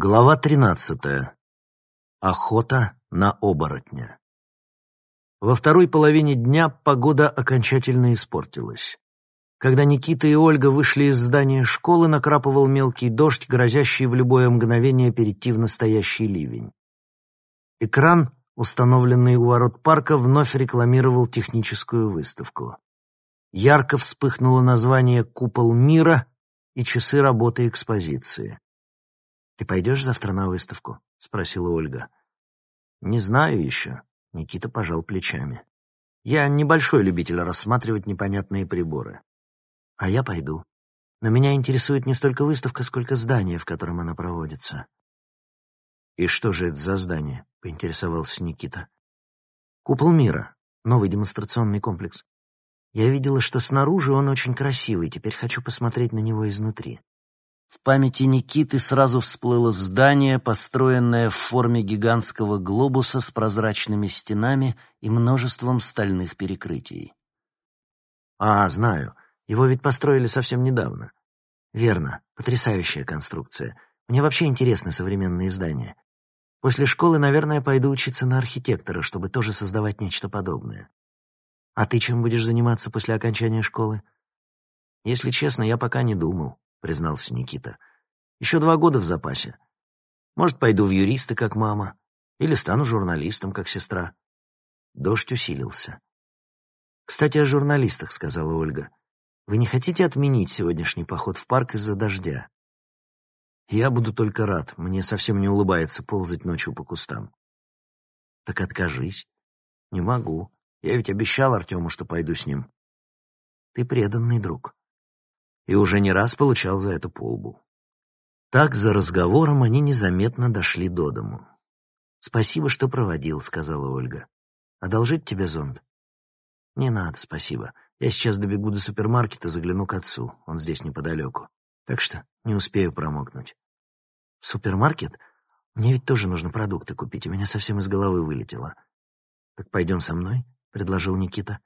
Глава тринадцатая. Охота на оборотня. Во второй половине дня погода окончательно испортилась. Когда Никита и Ольга вышли из здания школы, накрапывал мелкий дождь, грозящий в любое мгновение перейти в настоящий ливень. Экран, установленный у ворот парка, вновь рекламировал техническую выставку. Ярко вспыхнуло название «Купол мира» и часы работы экспозиции. «Ты пойдешь завтра на выставку?» — спросила Ольга. «Не знаю еще». Никита пожал плечами. «Я небольшой любитель рассматривать непонятные приборы. А я пойду. Но меня интересует не столько выставка, сколько здание, в котором она проводится». «И что же это за здание?» — поинтересовался Никита. «Купол мира. Новый демонстрационный комплекс. Я видела, что снаружи он очень красивый, теперь хочу посмотреть на него изнутри». В памяти Никиты сразу всплыло здание, построенное в форме гигантского глобуса с прозрачными стенами и множеством стальных перекрытий. «А, знаю. Его ведь построили совсем недавно». «Верно. Потрясающая конструкция. Мне вообще интересны современные здания. После школы, наверное, пойду учиться на архитектора, чтобы тоже создавать нечто подобное. А ты чем будешь заниматься после окончания школы?» «Если честно, я пока не думал. — признался Никита. «Еще два года в запасе. Может, пойду в юристы, как мама, или стану журналистом, как сестра». Дождь усилился. «Кстати, о журналистах», — сказала Ольга. «Вы не хотите отменить сегодняшний поход в парк из-за дождя?» «Я буду только рад. Мне совсем не улыбается ползать ночью по кустам». «Так откажись». «Не могу. Я ведь обещал Артему, что пойду с ним». «Ты преданный друг» и уже не раз получал за это полбу. Так, за разговором, они незаметно дошли до дому. «Спасибо, что проводил», — сказала Ольга. «Одолжить тебе зонт?» «Не надо, спасибо. Я сейчас добегу до супермаркета, загляну к отцу. Он здесь неподалеку. Так что не успею промокнуть». «В супермаркет? Мне ведь тоже нужно продукты купить. У меня совсем из головы вылетело». «Так пойдем со мной?» — предложил Никита.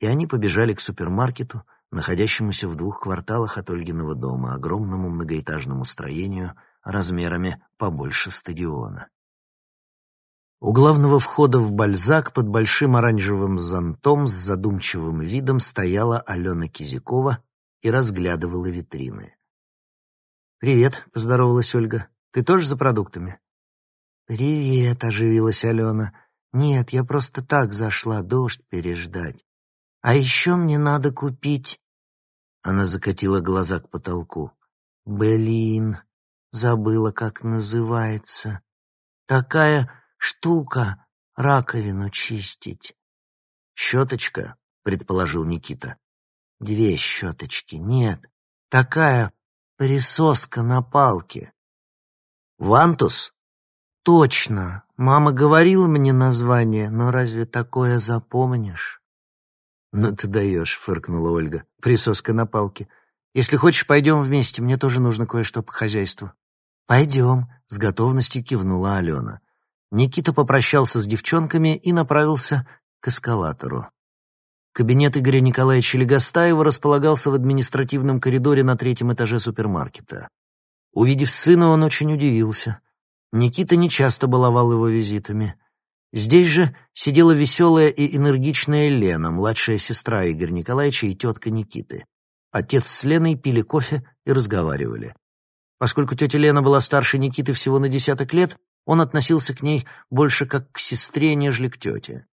И они побежали к супермаркету, находящемуся в двух кварталах от Ольгиного дома, огромному многоэтажному строению размерами побольше стадиона. У главного входа в Бальзак под большим оранжевым зонтом с задумчивым видом стояла Алена Кизякова и разглядывала витрины. «Привет», — поздоровалась Ольга. «Ты тоже за продуктами?» «Привет», — оживилась Алена. «Нет, я просто так зашла дождь переждать. А еще мне надо купить...» Она закатила глаза к потолку. «Блин, забыла, как называется. Такая штука раковину чистить». «Щеточка», — предположил Никита. «Две щеточки. Нет, такая присоска на палке». «Вантус?» «Точно. Мама говорила мне название, но разве такое запомнишь?» «Ну ты даешь», — фыркнула Ольга. «Присоска на палке. Если хочешь, пойдем вместе, мне тоже нужно кое-что по хозяйству». «Пойдем», — с готовностью кивнула Алена. Никита попрощался с девчонками и направился к эскалатору. Кабинет Игоря Николаевича Легостаева располагался в административном коридоре на третьем этаже супермаркета. Увидев сына, он очень удивился. Никита нечасто баловал его визитами — Здесь же сидела веселая и энергичная Лена, младшая сестра Игоря Николаевича и тетка Никиты. Отец с Леной пили кофе и разговаривали. Поскольку тетя Лена была старше Никиты всего на десяток лет, он относился к ней больше как к сестре, нежели к тете.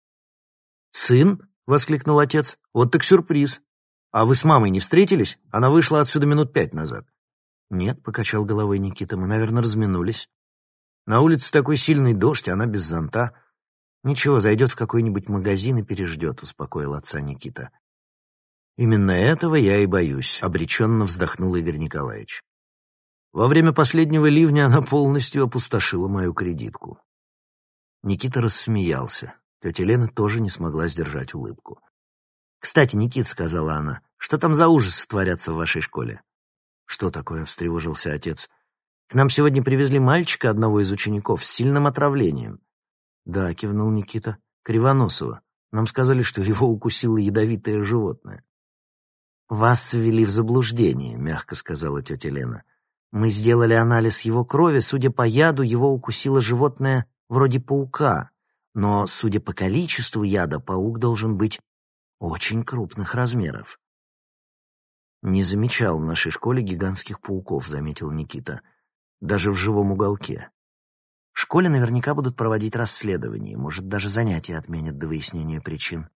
«Сын?» — воскликнул отец. «Вот так сюрприз. А вы с мамой не встретились? Она вышла отсюда минут пять назад». «Нет», — покачал головой Никита, — «мы, наверное, разминулись». «На улице такой сильный дождь, она без зонта. «Ничего, зайдет в какой-нибудь магазин и переждет», — успокоил отца Никита. «Именно этого я и боюсь», — обреченно вздохнул Игорь Николаевич. «Во время последнего ливня она полностью опустошила мою кредитку». Никита рассмеялся. Тетя Лена тоже не смогла сдержать улыбку. «Кстати, Никит», — сказала она, — «что там за ужасы творятся в вашей школе?» «Что такое?» — встревожился отец. «К нам сегодня привезли мальчика, одного из учеников, с сильным отравлением. «Да», — кивнул Никита. «Кривоносова. Нам сказали, что его укусило ядовитое животное». «Вас ввели в заблуждение», — мягко сказала тетя Лена. Мы сделали анализ его крови, судя по яду, его укусило животное вроде паука, но, судя по количеству яда, паук должен быть очень крупных размеров. «Не замечал в нашей школе гигантских пауков», — заметил Никита. «Даже в живом уголке. В школе наверняка будут проводить расследование, может, даже занятия отменят до выяснения причин».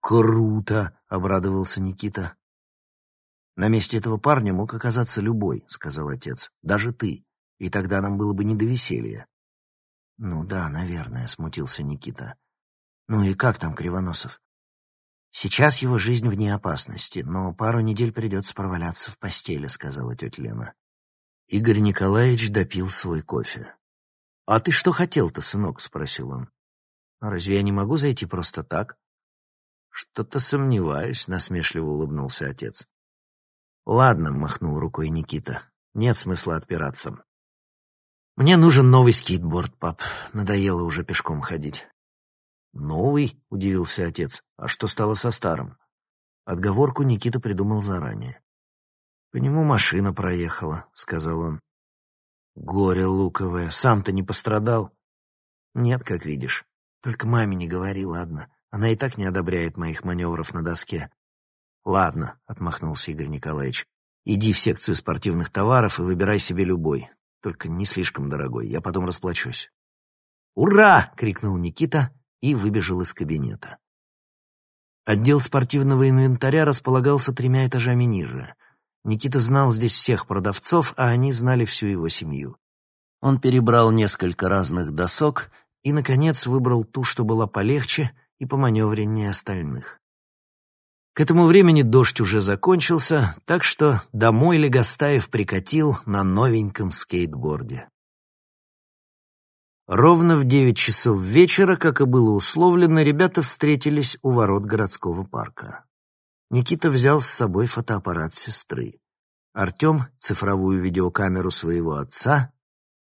«Круто!» — обрадовался Никита. «На месте этого парня мог оказаться любой», — сказал отец. «Даже ты. И тогда нам было бы не до веселья». «Ну да, наверное», — смутился Никита. «Ну и как там Кривоносов?» «Сейчас его жизнь вне опасности, но пару недель придется проваляться в постели», — сказала тетя Лена. Игорь Николаевич допил свой кофе. «А ты что хотел-то, сынок?» — спросил он. «А «Разве я не могу зайти просто так?» «Что-то сомневаюсь», — насмешливо улыбнулся отец. «Ладно», — махнул рукой Никита. «Нет смысла отпираться. Мне нужен новый скейтборд, пап. Надоело уже пешком ходить». «Новый?» — удивился отец. «А что стало со старым?» Отговорку Никита придумал заранее. «По нему машина проехала», — сказал он. «Горе луковое. Сам-то не пострадал?» «Нет, как видишь. Только маме не говори, ладно. Она и так не одобряет моих маневров на доске». «Ладно», — отмахнулся Игорь Николаевич. «Иди в секцию спортивных товаров и выбирай себе любой. Только не слишком дорогой. Я потом расплачусь». «Ура!» — крикнул Никита и выбежал из кабинета. Отдел спортивного инвентаря располагался тремя этажами ниже. Никита знал здесь всех продавцов, а они знали всю его семью. Он перебрал несколько разных досок и, наконец, выбрал ту, что была полегче и поманевреннее остальных. К этому времени дождь уже закончился, так что домой Легостаев прикатил на новеньком скейтборде. Ровно в девять часов вечера, как и было условлено, ребята встретились у ворот городского парка. Никита взял с собой фотоаппарат сестры. Артем — цифровую видеокамеру своего отца,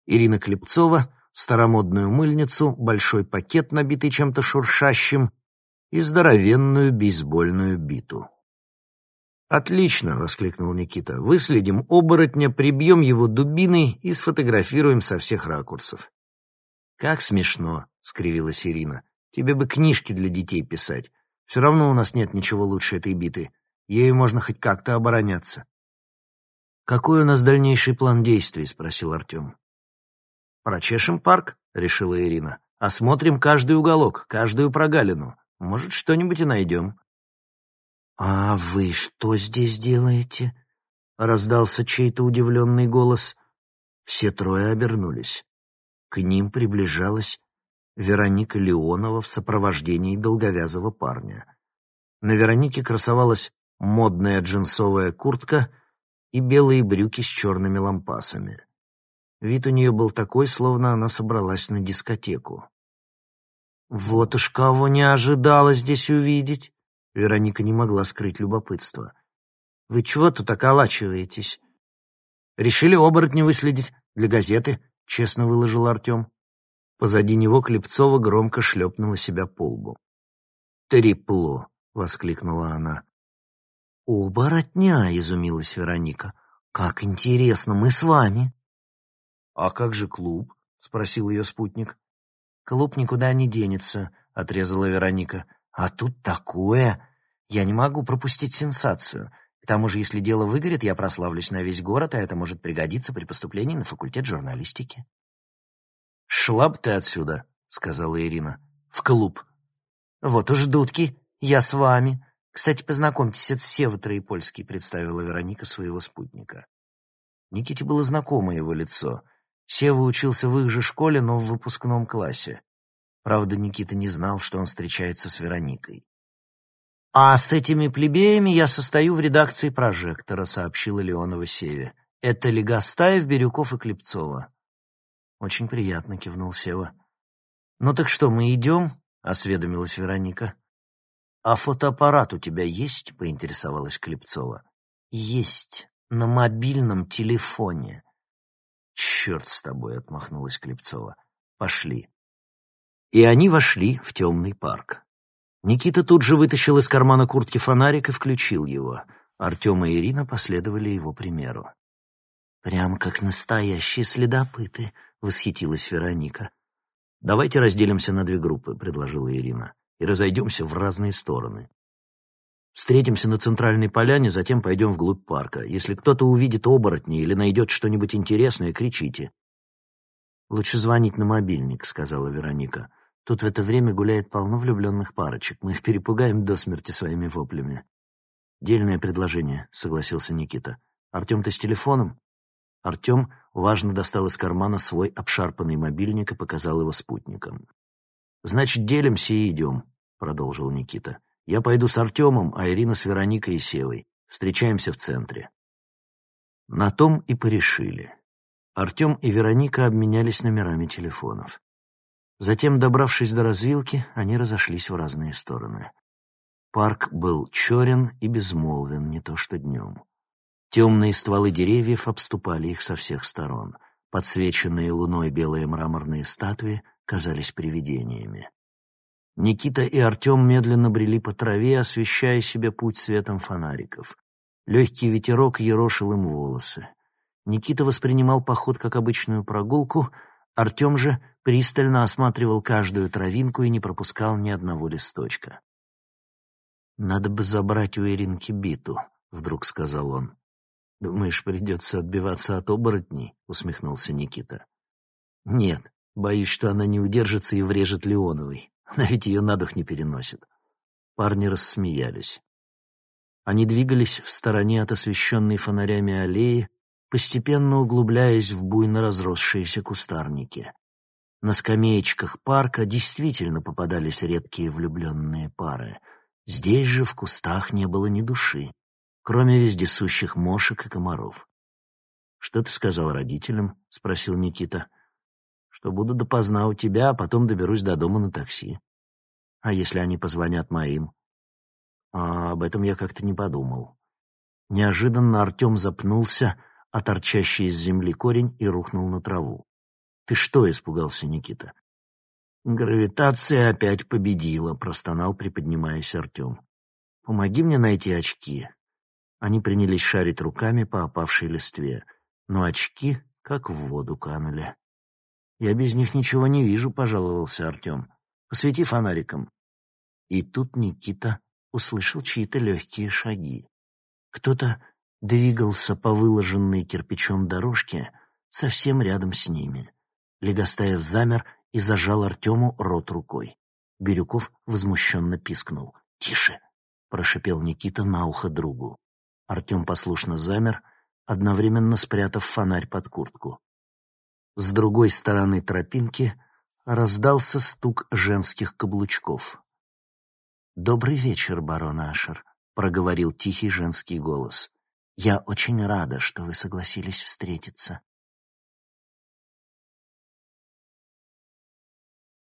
Ирина Клепцова — старомодную мыльницу, большой пакет, набитый чем-то шуршащим, и здоровенную бейсбольную биту. «Отлично!» — воскликнул Никита. «Выследим оборотня, прибьем его дубиной и сфотографируем со всех ракурсов. «Как смешно», — скривилась Ирина. «Тебе бы книжки для детей писать. Все равно у нас нет ничего лучше этой биты. Ею можно хоть как-то обороняться». «Какой у нас дальнейший план действий?» — спросил Артем. «Прочешем парк», — решила Ирина. «Осмотрим каждый уголок, каждую прогалину. Может, что-нибудь и найдем». «А вы что здесь делаете?» — раздался чей-то удивленный голос. Все трое обернулись. К ним приближалась Вероника Леонова в сопровождении долговязого парня. На Веронике красовалась модная джинсовая куртка и белые брюки с черными лампасами. Вид у нее был такой, словно она собралась на дискотеку. «Вот уж кого не ожидала здесь увидеть!» Вероника не могла скрыть любопытство. «Вы чего тут околачиваетесь?» «Решили оборотня выследить для газеты», честно выложил Артем. Позади него Клепцова громко шлепнула себя по лбу. «Трепло!» — воскликнула она. «Оборотня!» — изумилась Вероника. «Как интересно, мы с вами!» «А как же клуб?» — спросил ее спутник. «Клуб никуда не денется», — отрезала Вероника. «А тут такое! Я не могу пропустить сенсацию. К тому же, если дело выгорит, я прославлюсь на весь город, а это может пригодиться при поступлении на факультет журналистики. «Шла б ты отсюда», — сказала Ирина. «В клуб». «Вот уж, дудки, я с вами. Кстати, познакомьтесь, это Сева Троепольский», — представила Вероника своего спутника. Никите было знакомо его лицо. Сева учился в их же школе, но в выпускном классе. Правда, Никита не знал, что он встречается с Вероникой. «А с этими плебеями я состою в редакции «Прожектора», — сообщила Леонова Севе. «Это Легостаев, Бирюков и Клепцова». «Очень приятно», — кивнул Сева. «Ну так что, мы идем?» — осведомилась Вероника. «А фотоаппарат у тебя есть?» — поинтересовалась Клепцова. «Есть. На мобильном телефоне». «Черт с тобой!» — отмахнулась Клепцова. «Пошли». И они вошли в темный парк. Никита тут же вытащил из кармана куртки фонарик и включил его. Артем и Ирина последовали его примеру. «Прям как настоящие следопыты», — восхитилась Вероника. «Давайте разделимся на две группы», — предложила Ирина, «и разойдемся в разные стороны. Встретимся на центральной поляне, затем пойдем вглубь парка. Если кто-то увидит оборотни или найдет что-нибудь интересное, кричите». «Лучше звонить на мобильник», — сказала Вероника. «Тут в это время гуляет полно влюбленных парочек. Мы их перепугаем до смерти своими воплями». «Дельное предложение», — согласился Никита. «Артем, ты с телефоном?» Артем важно достал из кармана свой обшарпанный мобильник и показал его спутникам. «Значит, делимся и идем», — продолжил Никита. «Я пойду с Артемом, а Ирина с Вероникой и Севой. Встречаемся в центре». На том и порешили. Артем и Вероника обменялись номерами телефонов. Затем, добравшись до развилки, они разошлись в разные стороны. Парк был черен и безмолвен, не то что днем. Темные стволы деревьев обступали их со всех сторон. Подсвеченные луной белые мраморные статуи казались привидениями. Никита и Артем медленно брели по траве, освещая себе путь светом фонариков. Легкий ветерок ерошил им волосы. Никита воспринимал поход как обычную прогулку, Артем же пристально осматривал каждую травинку и не пропускал ни одного листочка. «Надо бы забрать у Иринки биту», — вдруг сказал он. «Думаешь, придется отбиваться от оборотней?» — усмехнулся Никита. «Нет, боюсь, что она не удержится и врежет Леоновой. Она ведь ее на дух не переносит». Парни рассмеялись. Они двигались в стороне от освещенной фонарями аллеи, постепенно углубляясь в буйно разросшиеся кустарники. На скамеечках парка действительно попадались редкие влюбленные пары. Здесь же в кустах не было ни души кроме вездесущих мошек и комаров. «Что ты сказал родителям?» — спросил Никита. «Что буду допоздна у тебя, а потом доберусь до дома на такси. А если они позвонят моим?» «А об этом я как-то не подумал». Неожиданно Артем запнулся, а торчащий из земли корень и рухнул на траву. «Ты что?» — испугался Никита. «Гравитация опять победила», — простонал, приподнимаясь Артем. «Помоги мне найти очки. Они принялись шарить руками по опавшей листве, но очки как в воду канули. «Я без них ничего не вижу», — пожаловался Артем. «Посвети фонариком». И тут Никита услышал чьи-то легкие шаги. Кто-то двигался по выложенной кирпичом дорожке совсем рядом с ними. Легостаев замер и зажал Артему рот рукой. Бирюков возмущенно пискнул. «Тише!» — прошипел Никита на ухо другу. Артем послушно замер, одновременно спрятав фонарь под куртку. С другой стороны тропинки раздался стук женских каблучков. «Добрый вечер, барон Ашер», — проговорил тихий женский голос. «Я очень рада, что вы согласились встретиться».